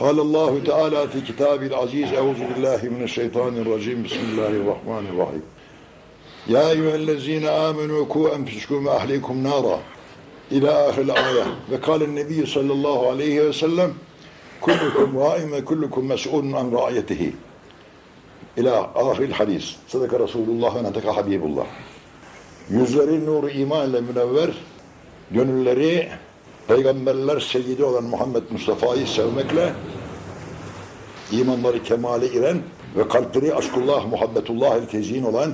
قال الله تعالى في كتابه العزيز أعوذ بالله من الشيطان الرجيم بسم الله الرحمن الرحيم يا أيها الذين آمنوا كوا أنفسكم وأهليكم نارا إلى آخر الآية وقال النبي صلى الله عليه وسلم كلكم راء وكلكم مسؤول عن رعيته إلى آخر الحديث صدق رسول الله ونتك حبيب الله Yüzleri nuru iman ile münevver, gönülleri peygamberler seyyidi olan Muhammed Mustafa'yı sevmekle imanları kemale iren ve kalpleri aşkullah, muhabbetullah el olan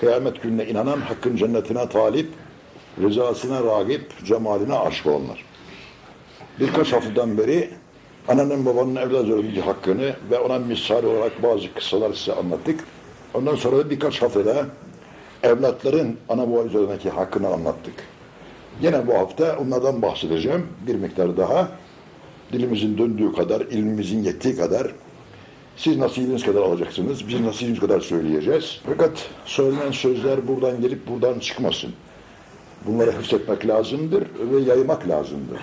kıyamet gününe inanan, hakkın cennetine talip, rızasına ragip, cemaline aşık olanlar. Birkaç haftadan beri ananın babanın evlat üzerindeki hakkını ve ona misal olarak bazı kıssalar size anlattık. Ondan sonra da birkaç haftada evlatların ana üzerindeki hakkını anlattık. Yine bu hafta onlardan bahsedeceğim bir miktar daha. Dilimizin döndüğü kadar, ilmimizin yettiği kadar siz nasibiniz kadar alacaksınız, biz nasibimiz kadar söyleyeceğiz. Fakat söylenen sözler buradan gelip buradan çıkmasın. Bunları hıfzetmek lazımdır ve yaymak lazımdır.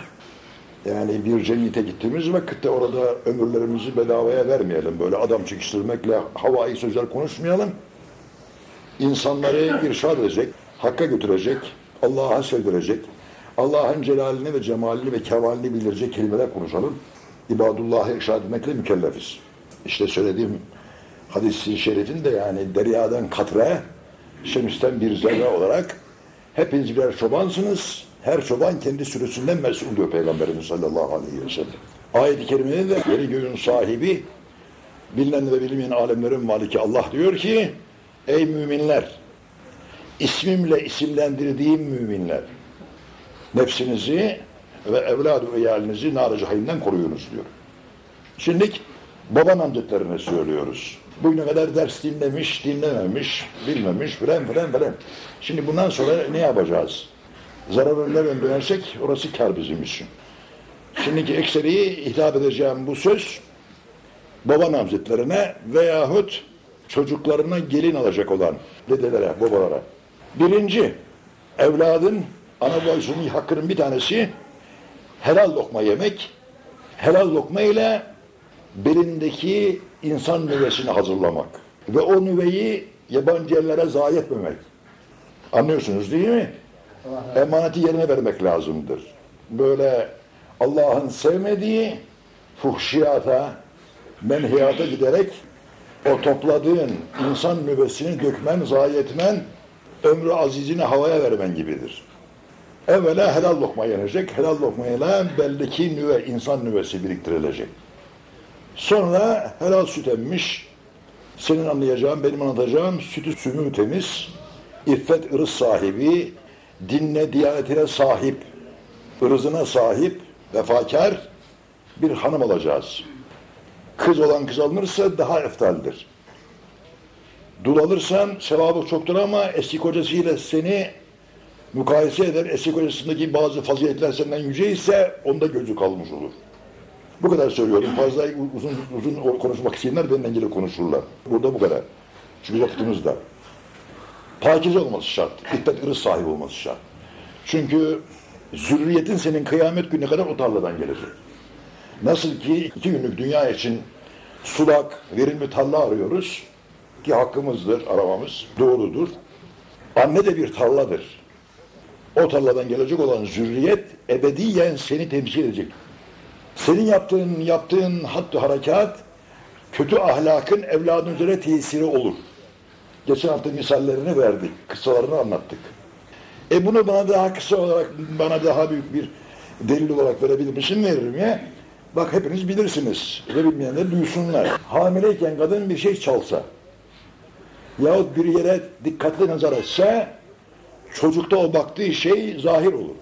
Yani bir cennete gittiğimiz vakitte orada ömürlerimizi bedavaya vermeyelim. Böyle adam çekiştirmekle havai sözler konuşmayalım. İnsanları irşad edecek, hakka götürecek, Allah'a sevdirecek, Allah'ın celalini ve cemalini ve kemalini bildirecek kelimeler konuşalım. İbadullah'ı irşad etmekle mükellefiz. İşte söylediğim hadis-i şerifin de yani deryadan katra, şemisten bir zerre olarak hepiniz birer çobansınız. Her çoban kendi sürüsünden mesul diyor Peygamberimiz sallallahu aleyhi ve sellem. Ayet-i kerimede de yeri göğün sahibi, bilinen ve bilinmeyen alemlerin maliki Allah diyor ki, ey müminler, ismimle isimlendirdiğim müminler, nefsinizi ve evlad-ı eyalinizi nar-ı cehimden koruyunuz diyor. Şimdi baba namzetlerine söylüyoruz. Bugüne kadar ders dinlemiş, dinlememiş, bilmemiş filan filan filan. Şimdi bundan sonra ne yapacağız? Zarar nereden dönersek orası kar bizim için. Şimdiki ekseriyi hitap edeceğim bu söz baba namzetlerine veyahut çocuklarına gelin alacak olan dedelere, babalara. Birinci, evladın ana babasının hakkının bir tanesi helal lokma yemek, helal lokma ile belindeki insan nüvesini hazırlamak ve o nüveyi yabancı ellere zayi etmemek. Anlıyorsunuz değil mi? Emaneti yerine vermek lazımdır. Böyle Allah'ın sevmediği fuhşiyata, menhiyata giderek o topladığın insan nüvesini dökmen, zayi etmen, ömrü azizini havaya vermen gibidir. Evvela helal lokma yenecek, helal lokmayla beldeki nüve, insan nüvesi biriktirilecek. Sonra helal süt emmiş, senin anlayacağın, benim anlatacağım sütü sümü temiz, iffet ırız sahibi, dinle, diyanetine sahip, ırzına sahip, vefakar bir hanım alacağız. Kız olan kız alınırsa daha eftaldir. Dul alırsan sevabı çoktur ama eski kocasıyla seni mukayese eder. Eski kocasındaki bazı faziletler senden yüce ise onda gözü kalmış olur. Bu kadar söylüyorum. Fazla uzun uzun konuşmak isteyenler benden gelip konuşurlar. Burada bu kadar. Çünkü dar. Pakize olması şart. İffet ırız sahibi olması şart. Çünkü zürriyetin senin kıyamet gününe kadar o tarladan gelecek. Nasıl ki iki günlük dünya için sulak, verimli tarla arıyoruz ki hakkımızdır aramamız, doğrudur. Anne de bir tarladır. O tarladan gelecek olan zürriyet ebediyen seni temsil edecek. Senin yaptığın yaptığın hattı harekat kötü ahlakın evladın üzerine tesiri olur. Geçen hafta misallerini verdik, kıssalarını anlattık. E bunu bana daha kısa olarak, bana daha büyük bir delil olarak verebilir misin? Veririm ya. Bak hepiniz bilirsiniz ve bilmeyenler duysunlar. Hamileyken kadın bir şey çalsa yahut bir yere dikkatli nazar etse çocukta o baktığı şey zahir olur.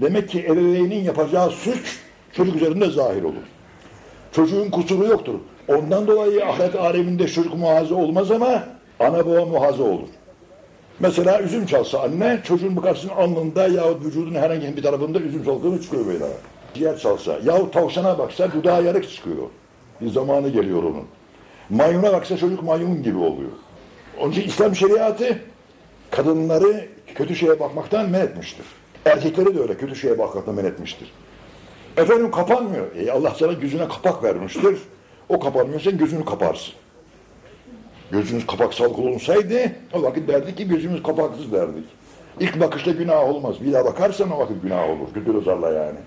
Demek ki ebeveynin yapacağı suç çocuk üzerinde zahir olur. Çocuğun kusuru yoktur. Ondan dolayı ahiret aleminde çocuk muhaze olmaz ama ana baba muhaze olur. Mesela üzüm çalsa anne çocuğun bakarsın alnında yahut vücudun herhangi bir tarafında üzüm salkımı çıkıyor böyle. Ciğer çalsa yahut tavşana baksa dudağı yarık çıkıyor. Bir zamanı geliyor onun. Maymuna baksa çocuk maymun gibi oluyor. Onun için İslam şeriatı kadınları kötü şeye bakmaktan men etmiştir. Erkekleri de öyle kötü şeye bakmaktan men etmiştir. Efendim kapanmıyor. E Allah sana gözüne kapak vermiştir. O kapanmıyor sen gözünü kaparsın. Gözünüz kapaksal olunsaydı o vakit derdik ki gözümüz kapaksız derdik. İlk bakışta günah olmaz. Bir daha bakarsan o vakit günah olur. Güdür ozarla yani.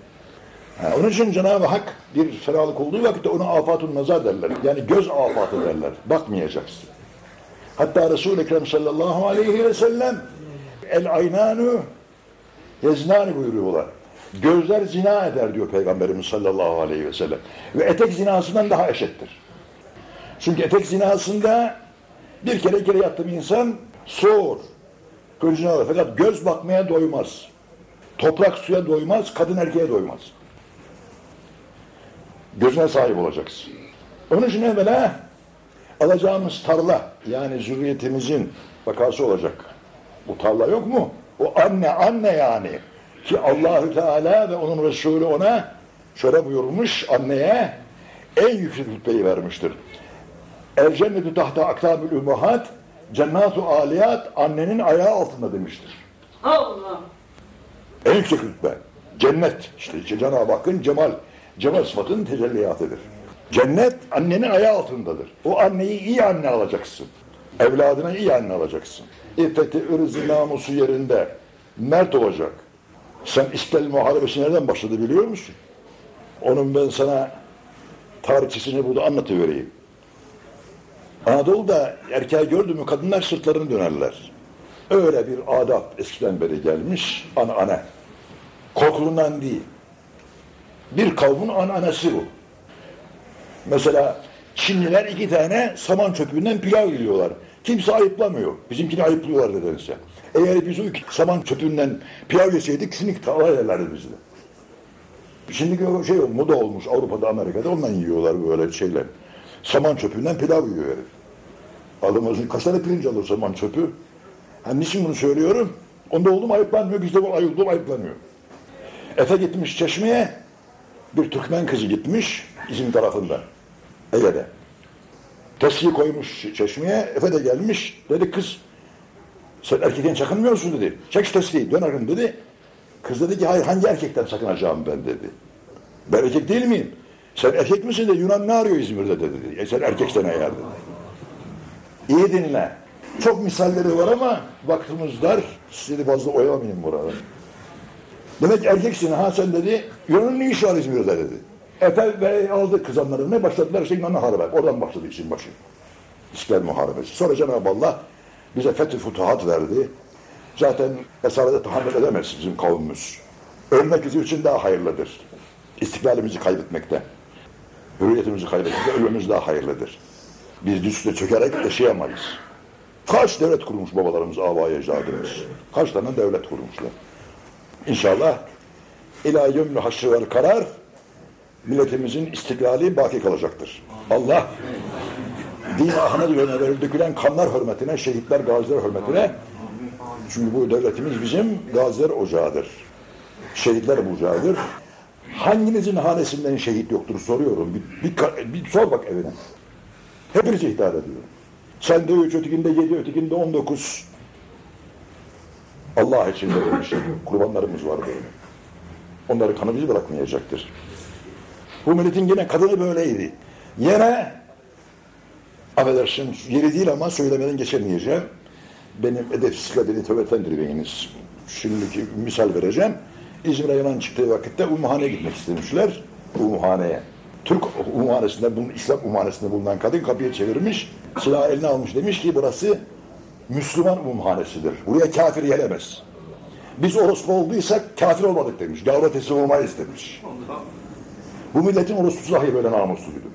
Ha, onun için Cenab-ı Hak bir fenalık olduğu vakitte ona afatun nazar derler. Yani göz afatı derler. Bakmayacaksın. Hatta Resul-i Ekrem sallallahu aleyhi ve sellem el aynanu yeznani buyuruyorlar. Gözler zina eder diyor Peygamberimiz sallallahu aleyhi ve sellem. Ve etek zinasından daha eşittir. Çünkü etek zinasında bir kere kere yattı bir insan soğur. Gözüne alır. Fakat göz bakmaya doymaz. Toprak suya doymaz, kadın erkeğe doymaz. Gözüne sahip olacaksın. Onun için evvela alacağımız tarla, yani zürriyetimizin vakası olacak. Bu tarla yok mu? O anne, anne yani. Ki Allahü Teala ve onun Resulü ona şöyle buyurmuş anneye en yüksek rütbeyi vermiştir. El cennetü tahta aktabül ümahat cennatu aliyat annenin ayağı altında demiştir. Allah. En yüksek rütbe. Cennet. İşte Cenab-ı Hakk'ın cemal, cemal sıfatının tecelliyatıdır. Cennet annenin ayağı altındadır. O anneyi iyi anne alacaksın. Evladına iyi anne alacaksın. İffeti, ırzı, namusu yerinde. Mert olacak. Sen İstiklal Muharebesi nereden başladı biliyor musun? Onun ben sana tarihçesini burada anlatıvereyim. Anadolu'da erkeği gördü mü kadınlar sırtlarını dönerler. Öyle bir adap eskiden beri gelmiş ana ana. Korkulundan değil. Bir kavmin ananası bu. Mesela Çinliler iki tane saman çöpünden pilav yiyorlar. Kimse ayıplamıyor. Bizimkini ayıplıyorlar nedense. Eğer biz o iki saman çöpünden pilav yeseydik kesinlikle alay ederlerdi bizi. O şey moda olmuş Avrupa'da Amerika'da ondan yiyorlar böyle şeyler. Saman çöpünden pilav yiyor herif. Alımızın kaç tane pirinç alır saman çöpü? Ha, niçin bunu söylüyorum? Onda oldum ayıplanmıyor, bizde bu ayıldığım ayıplanıyor. Efe gitmiş çeşmeye, bir Türkmen kızı gitmiş İzmir tarafında, Ege'de. Testiyi koymuş çeşmeye, Efe de gelmiş, dedi kız, sen erkekten sakınmıyorsun dedi. Çek şu testiyi, dön arın dedi. Kız dedi ki hayır hangi erkekten sakınacağım ben dedi. Ben erkek değil miyim? Sen erkek misin de Yunan ne arıyor İzmir'de dedi. E sen erkeksen eğer dedi. İyi dinle. Çok misalleri var ama vaktimiz dar. Sizi fazla oyalamayayım burada. Demek erkeksin ha sen dedi. Yunan'ın ne işi var İzmir'de dedi. Efe ve aldı kızanlarını başladılar işte Yunan'la harbe. Oradan başladı işin başı. İstiklal Muharebesi. Sonra Cenab-ı Allah bize fethi futuhat verdi. Zaten esarete tahammül edemez bizim kavmimiz. Ölmek bizim için daha hayırlıdır. İstiklalimizi kaybetmekte. Hürriyetimizi kaybetmekte ölmemiz daha hayırlıdır. Biz üstüne çökerek yaşayamayız. Kaç devlet kurmuş babalarımız, abayı ecdadımız. Kaç tane devlet kurmuşlar. İnşallah ila yömlü haşrı karar milletimizin istiklali baki kalacaktır. Allah din ahına yönel dökülen kanlar hürmetine, şehitler, gaziler hürmetine çünkü bu devletimiz bizim gaziler ocağıdır. Şehitler ocağıdır. Hanginizin hanesinden şehit yoktur soruyorum. Bir, bir, bir sor bak evine. Hepinize hitap ediyorum. Sen de üç, ötekinde yedi, ötekinde on dokuz. Allah için verilmiş kurbanlarımız var böyle. Onları kanı bizi bırakmayacaktır. Bu milletin yine kadını böyleydi. Yine affedersin yeri değil ama söylemeden geçemeyeceğim. Benim edepsizlikle beni tövbetlendirirseniz şimdiki misal vereceğim. İzmir'e yanan çıktığı vakitte Umuhane'ye gitmek istemişler. Umuhane'ye. Türk umhanesinde, bunun İslam umhanesinde bulunan kadın kapıyı çevirmiş, silah eline almış demiş ki burası Müslüman umhanesidir. Buraya kafir gelemez. Biz orospu olduysak kafir olmadık demiş. Gavra teslim olmayız demiş. Bu milletin orospusu dahi böyle namusluydu.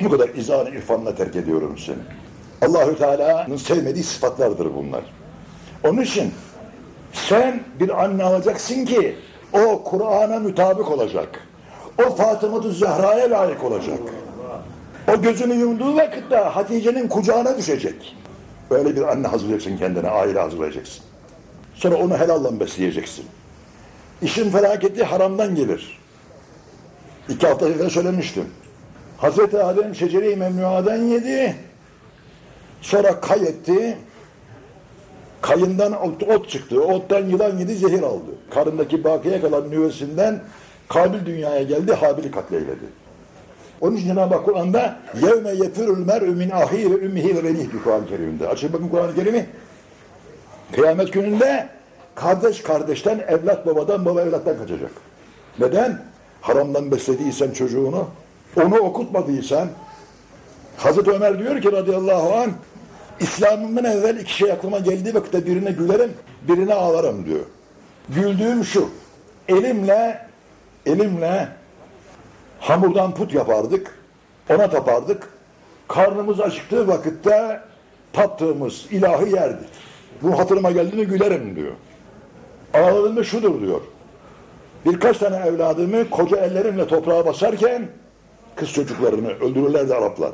Bu kadar izan irfanla terk ediyorum seni. Allahü Teala'nın sevmediği sıfatlardır bunlar. Onun için sen bir anne alacaksın ki o Kur'an'a mütabık olacak. O Fatıma-ı Zehra'ya layık olacak. O gözünü yumduğu vakitte Hatice'nin kucağına düşecek. Böyle bir anne hazırlayacaksın kendine, aile hazırlayacaksın. Sonra onu helalla besleyeceksin. İşin felaketi haramdan gelir. İki hafta önce söylemiştim. Hazreti Adem şecere-i memnuadan yedi. Sonra kayetti. Kayından ot, ot çıktı. Ottan yılan yedi zehir aldı. Karındaki bakiye kalan nüvesinden Kabil dünyaya geldi, Habil'i katleyledi. Onun için Cenab-ı Hak Kur'an'da yevme yefirul mer'ü min ahi ve ümmihi ve benih diyor Kur'an-ı Kerim'de. Açın bakın Kur'an-ı Kerim'i. Kıyamet gününde kardeş kardeşten, evlat babadan, baba evlattan kaçacak. Neden? Haramdan beslediysen çocuğunu, onu okutmadıysan, Hazreti Ömer diyor ki radıyallahu anh, İslam'ımdan evvel iki şey aklıma geldiği vakitte birine gülerim, birine ağlarım diyor. Güldüğüm şu, elimle, elimle hamurdan put yapardık, ona tapardık. Karnımız acıktığı vakitte tattığımız ilahı yerdik. Bu hatırıma geldiğinde gülerim diyor. Ağladığımda şudur diyor. Birkaç tane evladımı koca ellerimle toprağa basarken kız çocuklarını öldürürlerdi Araplar.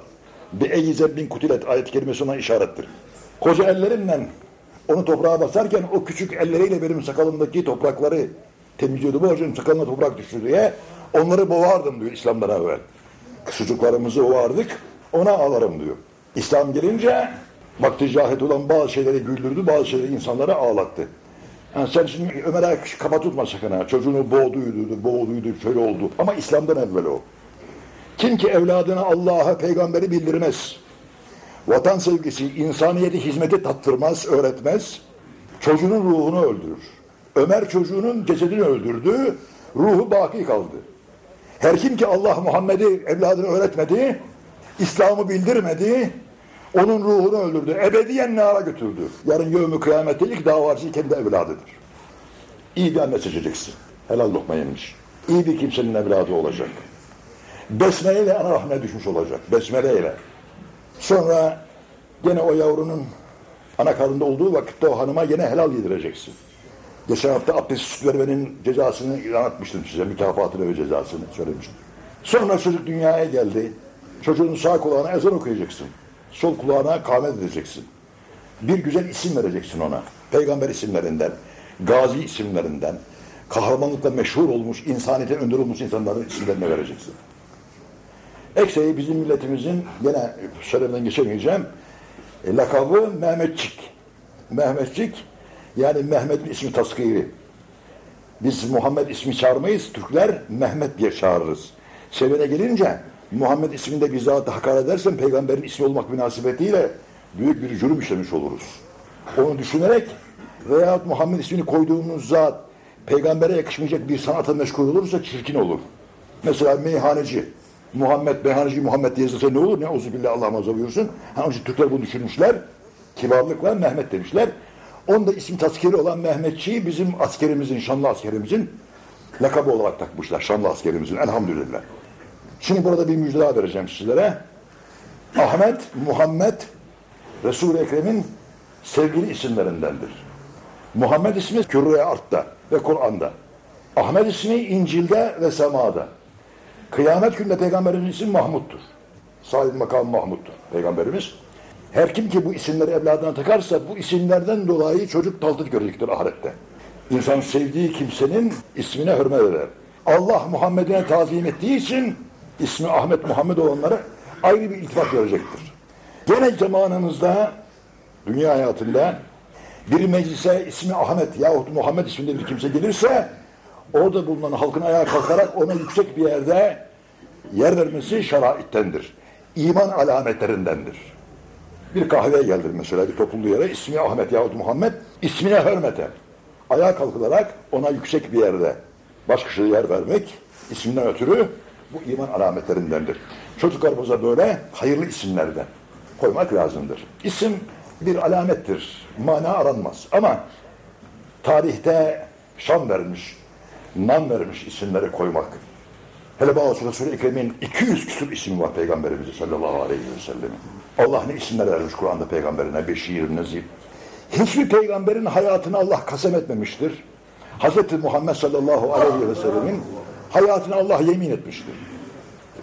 Bir eyyize bin kutilet ayet-i kerimesi ona işarettir. Koca ellerimle onu toprağa basarken o küçük elleriyle benim sakalımdaki toprakları temizliyordu. Bu hocam sakalına toprak düştü diye onları boğardım diyor İslam'dan evvel. Çocuklarımızı boğardık ona ağlarım diyor. İslam gelince vakti cahit olan bazı şeyleri güldürdü, bazı şeyleri insanlara ağlattı. Yani sen şimdi Ömer'e kafa tutma sakın ha. Çocuğunu boğduydu, boğduydu, şöyle oldu. Ama İslam'dan evvel o. Kim ki evladına Allah'a, peygamberi bildirmez, vatan sevgisi, insaniyeti, hizmeti tattırmaz, öğretmez, çocuğunun ruhunu öldürür. Ömer çocuğunun cesedini öldürdü, ruhu baki kaldı. Her kim ki Allah Muhammed'i evladına öğretmedi, İslam'ı bildirmedi, onun ruhunu öldürdü. Ebediyen nara götürdü. Yarın yevmi kıyamette ilk davacı kendi evladıdır. İyi bir anne seçeceksin. Helal lokma yemiş. İyi bir kimsenin evladı olacak. Besmele ile ana rahmine düşmüş olacak. Besmele ile. Sonra gene o yavrunun ana karnında olduğu vakitte o hanıma yine helal yedireceksin. Geçen hafta abdest süt vermenin cezasını anlatmıştım size. Mükafatını ve cezasını söylemiştim. Sonra çocuk dünyaya geldi. Çocuğun sağ kulağına ezan okuyacaksın. Sol kulağına kâhmet edeceksin. Bir güzel isim vereceksin ona. Peygamber isimlerinden, gazi isimlerinden, kahramanlıkla meşhur olmuş, insaniyete önder olmuş insanların isimlerini vereceksin. Ekseyi bizim milletimizin, yine söylemeden geçemeyeceğim, e, lakabı Mehmetçik. Mehmetçik, yani Mehmet'in ismi taskiri. Biz Muhammed ismi çağırmayız, Türkler Mehmet diye çağırırız. Sevene gelince Muhammed isminde bizzat hakaret edersen peygamberin ismi olmak münasebetiyle büyük bir cürüm işlemiş oluruz. Onu düşünerek veyahut Muhammed ismini koyduğumuz zat peygambere yakışmayacak bir sanata meşgul olursa çirkin olur. Mesela meyhaneci. Muhammed, meyhaneci Muhammed diye yazılsa ne olur? Ne uzubillah Allah muhafaza buyursun. Ha, onun için Türkler bunu düşünmüşler. Kibarlıkla Mehmet demişler. Onda isim taskiri olan Mehmetçiyi bizim askerimizin, şanlı askerimizin lakabı olarak takmışlar. Şanlı askerimizin elhamdülillah. Şimdi burada bir müjde daha vereceğim sizlere. Ahmet, Muhammed, Resul-i Ekrem'in sevgili isimlerindendir. Muhammed ismi Kürre Art'ta ve Kur'an'da. Ahmet ismi İncil'de ve Sema'da. Kıyamet günde Peygamberimizin ismi Mahmud'dur. Sahib makam Mahmud'dur Peygamberimiz. Her kim ki bu isimleri evladına takarsa bu isimlerden dolayı çocuk taltıt görecektir ahirette. İnsan sevdiği kimsenin ismine hürmet eder. Allah Muhammed'ine tazim ettiği için ismi Ahmet Muhammed olanlara ayrı bir iltifat görecektir. Gene zamanımızda dünya hayatında bir meclise ismi Ahmet yahut Muhammed isminde bir kimse gelirse orada bulunan halkın ayağa kalkarak ona yüksek bir yerde yer vermesi şeraittendir. İman alametlerindendir. Bir kahveye geldir mesela bir topluluğu yere ismi Ahmet yahut Muhammed ismine hürmete ayağa kalkılarak ona yüksek bir yerde baş köşede yer vermek isminden ötürü bu iman alametlerindendir. Çocuklarımıza böyle hayırlı isimlerden koymak lazımdır. İsim bir alamettir. Mana aranmaz. Ama tarihte şan vermiş, nam vermiş isimleri koymak. Hele bazı Resul-i Ekrem'in 200 küsur ismi var Peygamberimize sallallahu aleyhi ve sellem'in. Allah ne isimler vermiş Kur'an'da peygamberine? Beşir, Nezir. Hiçbir peygamberin hayatını Allah kasem etmemiştir. Hz. Muhammed sallallahu aleyhi ve sellemin hayatını Allah yemin etmiştir.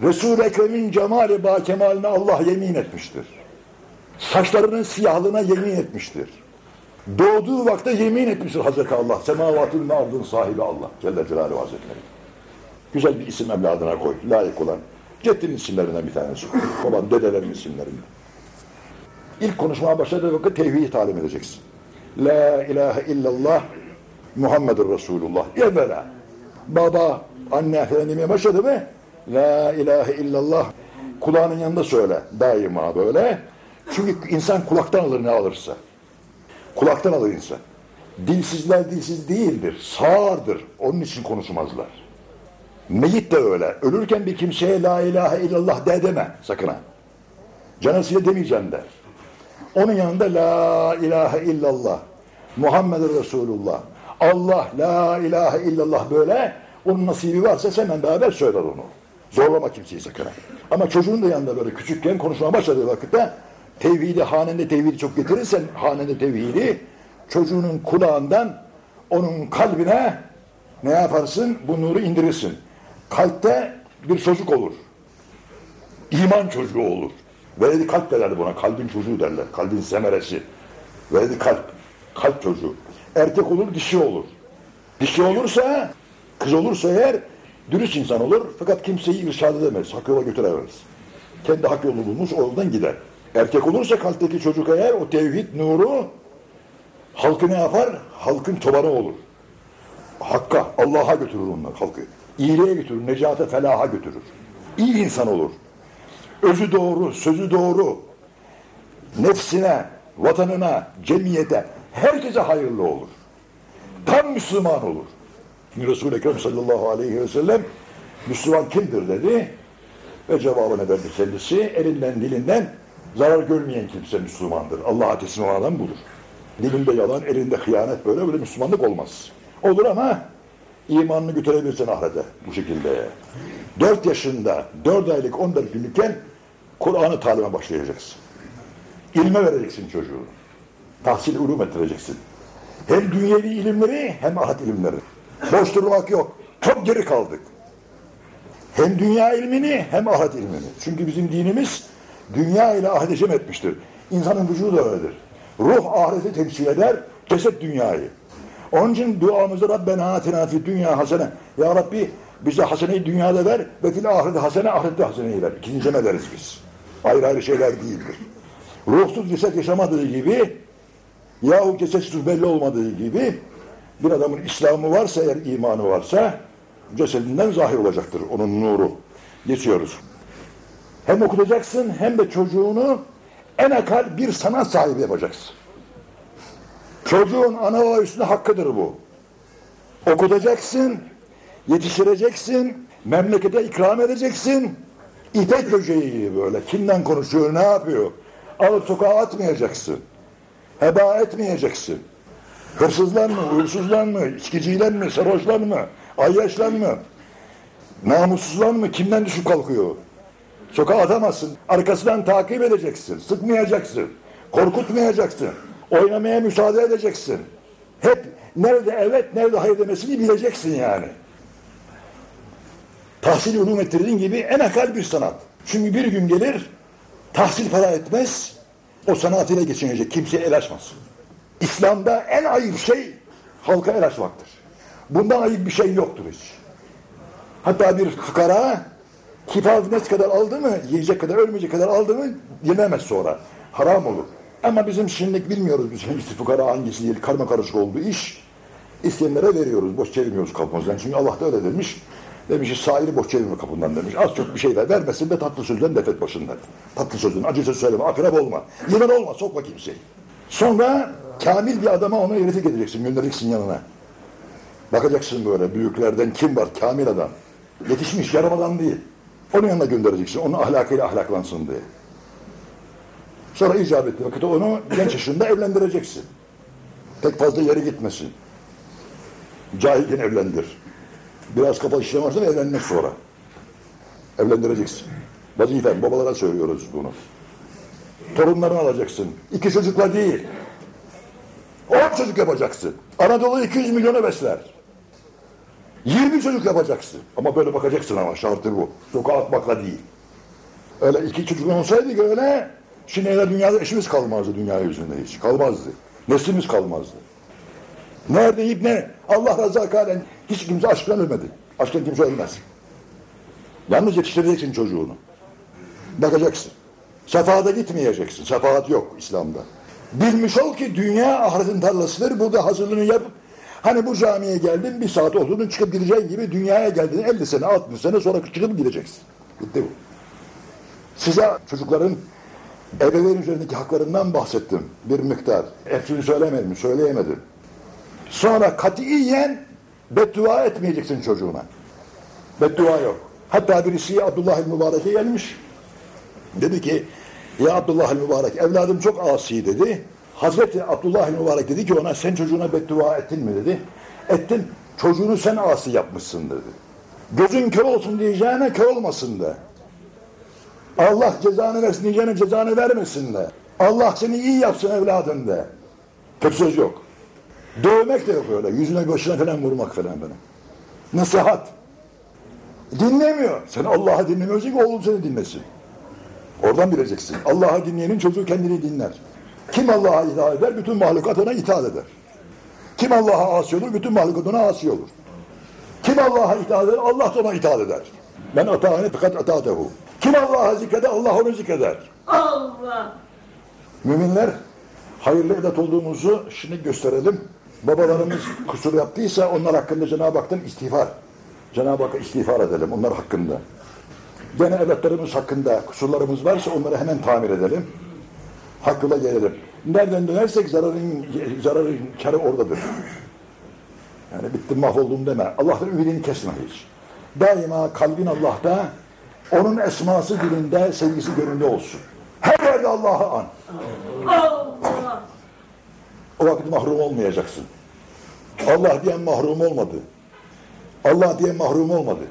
Resul-i Ekrem'in cemali ba kemaline Allah yemin etmiştir. Saçlarının siyahlığına yemin etmiştir. Doğduğu vakte yemin etmiştir Hazreti Allah. Semavatın ve ardın sahibi Allah. Celle Celaluhu Hazretleri. Güzel bir isim evladına koy. Layık olan. Ceddin isimlerinden bir tanesi. Baban, dedelerin isimlerinden. İlk konuşmaya başladığı vakit tevhid talim edeceksin. La ilahe illallah Muhammedur Resulullah. Evvela baba, Anne falan demeye başladı mı? La ilahe illallah kulağının yanında söyle daima böyle. Çünkü insan kulaktan alır ne alırsa. Kulaktan alır insan. Dilsizler dilsiz değildir, sağırdır. Onun için konuşmazlar. Meyit de öyle. Ölürken bir kimseye la ilahe illallah de deme sakın ha. Canısıyla demeyeceğim der. Onun yanında la ilahe illallah. Muhammed Resulullah. Allah la ilahe illallah böyle. Onun nasibi varsa senden beraber söyler onu. Zorlama kimseyi sakın. Ama çocuğun da yanında böyle küçükken konuşmaya başladığı vakitte tevhidi, hanende tevhidi çok getirirsen hanende tevhidi çocuğunun kulağından onun kalbine ne yaparsın? Bu nuru indirirsin. Kalpte bir çocuk olur. İman çocuğu olur. Veledi kalp derler buna. Kalbin çocuğu derler. Kalbin semeresi. Veledi kalp. Kalp çocuğu. Erkek olur, dişi olur. Dişi olursa, kız olursa eğer dürüst insan olur. Fakat kimseyi irşad edemez. Hak yola götüremez. Kendi hak yolunu bulmuş, o yoldan gider. Erkek olursa kalpteki çocuk eğer o tevhid nuru halkı ne yapar? Halkın çobanı olur. Hakka, Allah'a götürür onlar halkı. İyiliğe götürür, necate, felaha götürür. İyi insan olur. Özü doğru, sözü doğru. Nefsine, vatanına, cemiyete, herkese hayırlı olur. Tam Müslüman olur. Resul-i Ekrem sallallahu aleyhi ve sellem Müslüman kimdir dedi ve cevabını verdi kendisi. Elinden dilinden zarar görmeyen kimse Müslümandır. Allah'a teslim olan adam budur. Dilinde yalan, elinde hıyanet böyle böyle Müslümanlık olmaz. Olur ama imanını götürebilirsin ahirete bu şekilde. Dört yaşında, dört aylık, on dört günlükken Kur'an'ı talime başlayacaksın. İlme vereceksin çocuğu. Tahsil ulum ettireceksin. Hem dünyevi ilimleri hem ahiret ilimleri. Boş durmak yok. Çok geri kaldık. Hem dünya ilmini hem ahiret ilmini. Çünkü bizim dinimiz dünya ile cem etmiştir. İnsanın vücudu öyledir. Ruh ahireti temsil eder, ceset dünyayı. Onun için duamızda Rabbena atina fid dünya hasene. Ya Rabbi bize haseneyi dünyada ver ve fil ahirete hasene, ahirette haseneyi ver. İkinci ederiz biz. Ayrı ayrı şeyler değildir. Ruhsuz ceset yaşamadığı gibi yahu cesetsiz belli olmadığı gibi bir adamın İslam'ı varsa eğer imanı varsa cesedinden zahir olacaktır onun nuru. Geçiyoruz. Hem okutacaksın hem de çocuğunu en akal bir sanat sahibi yapacaksın. Çocuğun ana baba üstünde hakkıdır bu. Okutacaksın, yetiştireceksin, memlekete ikram edeceksin. İpek böceği gibi böyle. Kimden konuşuyor, ne yapıyor? Alıp sokağa atmayacaksın. Heba etmeyeceksin. Hırsızlar mı, uğursuzlar mı, içkiciler mi, sarhoşlar mı, ayyaşlar mı, namussuzlar mı, kimden düşüp kalkıyor? Sokağa atamazsın. Arkasından takip edeceksin. Sıkmayacaksın. Korkutmayacaksın. Oynamaya müsaade edeceksin. Hep nerede evet, nerede hayır demesini bileceksin yani. Tahsil ulum ettirdiğin gibi en akal bir sanat. Çünkü bir gün gelir, tahsil para etmez, o sanatıyla geçinecek. Kimseye el açmaz. İslam'da en ayıp şey halka el açmaktır. Bundan ayıp bir şey yoktur hiç. Hatta bir fukara kifaz ne kadar aldı mı, yiyecek kadar, ölmeyecek kadar aldı mı yememez sonra. Haram olur. Ama bizim şimdilik bilmiyoruz biz hangisi fukara hangisi değil. Karma karışık olduğu iş. İsteyenlere veriyoruz. Boş çevirmiyoruz kapımızdan. Çünkü Allah da öyle demiş. Demiş ki sahili boş çevirme kapından demiş. Az çok bir şeyler vermesin de tatlı sözden defet başından. Tatlı sözden, acı söz söyleme, akrep olma. Yılan olma, sokma kimseyi. Sonra kamil bir adama onu iletik edeceksin, göndereceksin yanına. Bakacaksın böyle büyüklerden kim var, kamil adam. Yetişmiş, yarım adam değil. Onun yanına göndereceksin, onun ahlakıyla ahlaklansın diye. Sonra icap ettiği vakitte onu genç yaşında evlendireceksin. Pek fazla yere gitmesin. Cahilken evlendir. Biraz kafa işlem varsa evlenmek sonra. Evlendireceksin. Vazifen, babalara söylüyoruz bunu. Torunlarını alacaksın. İki çocukla değil. On çocuk yapacaksın. Anadolu 200 milyonu besler. 20 çocuk yapacaksın. Ama böyle bakacaksın ama şartı bu. Sokağa atmakla değil. Öyle iki çocuk olsaydı öyle şimdi öyle dünyada eşimiz kalmazdı dünya yüzünde hiç. Kalmazdı. Neslimiz kalmazdı. Nerede yiyip ne? Allah razı halen hiç kimse aşktan ölmedi. Aşktan kimse ölmez. Yalnız yetiştireceksin çocuğunu. Bakacaksın. Sefahata gitmeyeceksin. Sefahat yok İslam'da. Bilmiş ol ki dünya ahiretin tarlasıdır. Burada hazırlığını yap. Hani bu camiye geldin bir saat oturdun çıkıp gideceğin gibi dünyaya geldin 50 sene 60 sene sonra çıkıp gideceksin. Bitti bu. Size çocukların ebeveyn üzerindeki haklarından bahsettim bir miktar. Hepsini söylemedim, söyleyemedim. Sonra katiyen beddua etmeyeceksin çocuğuna. Beddua yok. Hatta birisi Abdullah el-Mübarek'e gelmiş. Dedi ki ya Abdullah el-Mübarek evladım çok asi dedi. Hazreti Abdullah el-Mübarek dedi ki ona sen çocuğuna beddua ettin mi dedi. Ettim. Çocuğunu sen asi yapmışsın dedi. Gözün kör olsun diyeceğine kör olmasın de. Allah cezanı versin diyeceğine cezanı vermesin de. Allah seni iyi yapsın evladım de. Kötü söz yok. Dövmek de yok öyle. Yüzüne başına falan vurmak falan böyle. Nasihat. Dinlemiyor. Sen Allah'ı dinlemiyorsun ki oğlum seni dinlesin. Oradan bileceksin. Allah'ı dinleyenin çocuğu kendini dinler. Kim Allah'a itaat eder? Bütün mahlukat ona itaat eder. Kim Allah'a asi olur? Bütün mahlukat ona asi olur. Kim Allah'a itaat eder? Allah da ona itaat eder. Ben atağını fakat ataatehu. Kim Allah'a zikreder? Allah onu zikreder. Allah. Müminler hayırlı evlat olduğumuzu şimdi gösterelim. Babalarımız kusur yaptıysa onlar hakkında Cenab-ı Hak'tan istiğfar. Cenab-ı Hak'a istiğfar edelim onlar hakkında. Gene evlatlarımız hakkında kusurlarımız varsa onları hemen tamir edelim. Hakkıyla gelelim. Nereden dönersek zararın, zararın karı oradadır. Yani bittim mahvoldum deme. Allah'tan ümidini kesme hiç. Daima kalbin Allah'ta, onun esması dilinde, sevgisi gönlünde olsun. Her yerde Allah'ı an. Allah. O vakit mahrum olmayacaksın. Allah diyen mahrum olmadı. Allah diyen mahrum olmadı.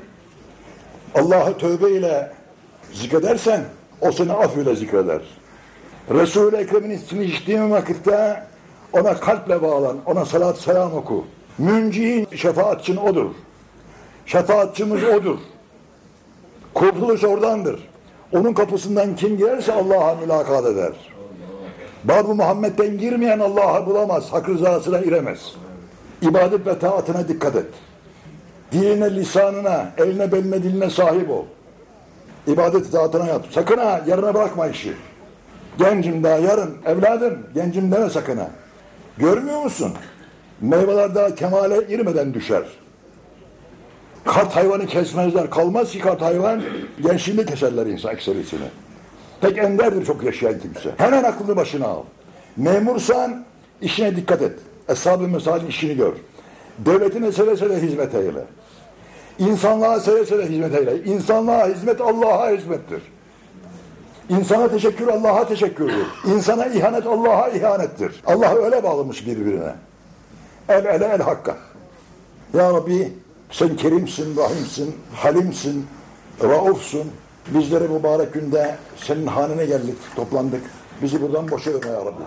Allah'ı tövbe ile zikredersen o seni af ile zikreder. Resul-i Ekrem'in ismini içtiğin vakitte ona kalple bağlan, ona salat selam oku. Münci'in şefaatçin odur. Şefaatçimiz odur. Kurtuluş oradandır. Onun kapısından kim girerse Allah'a mülakat eder. Bab-ı Muhammed'den girmeyen Allah'ı bulamaz, hak rızasına giremez. İbadet ve taatına dikkat et. Diline, lisanına, eline, beline, diline sahip ol. İbadet taatına yap. Sakın ha, yarına bırakma işi. Gencim daha yarın, evladım, gencim deme sakın ha. Görmüyor musun? Meyveler daha kemale girmeden düşer. Kart hayvanı kesmezler. Kalmaz ki kart hayvan, gençliğinde keserler insan ekserisini. Tek enderdir çok yaşayan kimse. Hemen aklını başına al. Memursan işine dikkat et. Eshab-ı işini gör. Devletine seve seve hizmet eyle. İnsanlığa seve seve hizmet eyle. İnsanlığa hizmet Allah'a hizmettir. İnsana teşekkür Allah'a teşekkürdür. İnsana ihanet Allah'a ihanettir. Allah öyle bağlamış birbirine. El ele el hakka. Ya Rabbi sen kerimsin, rahimsin, halimsin, raufsun. Bizleri mübarek günde senin hanene geldik, toplandık. Bizi buradan boşayırma ya Rabbi.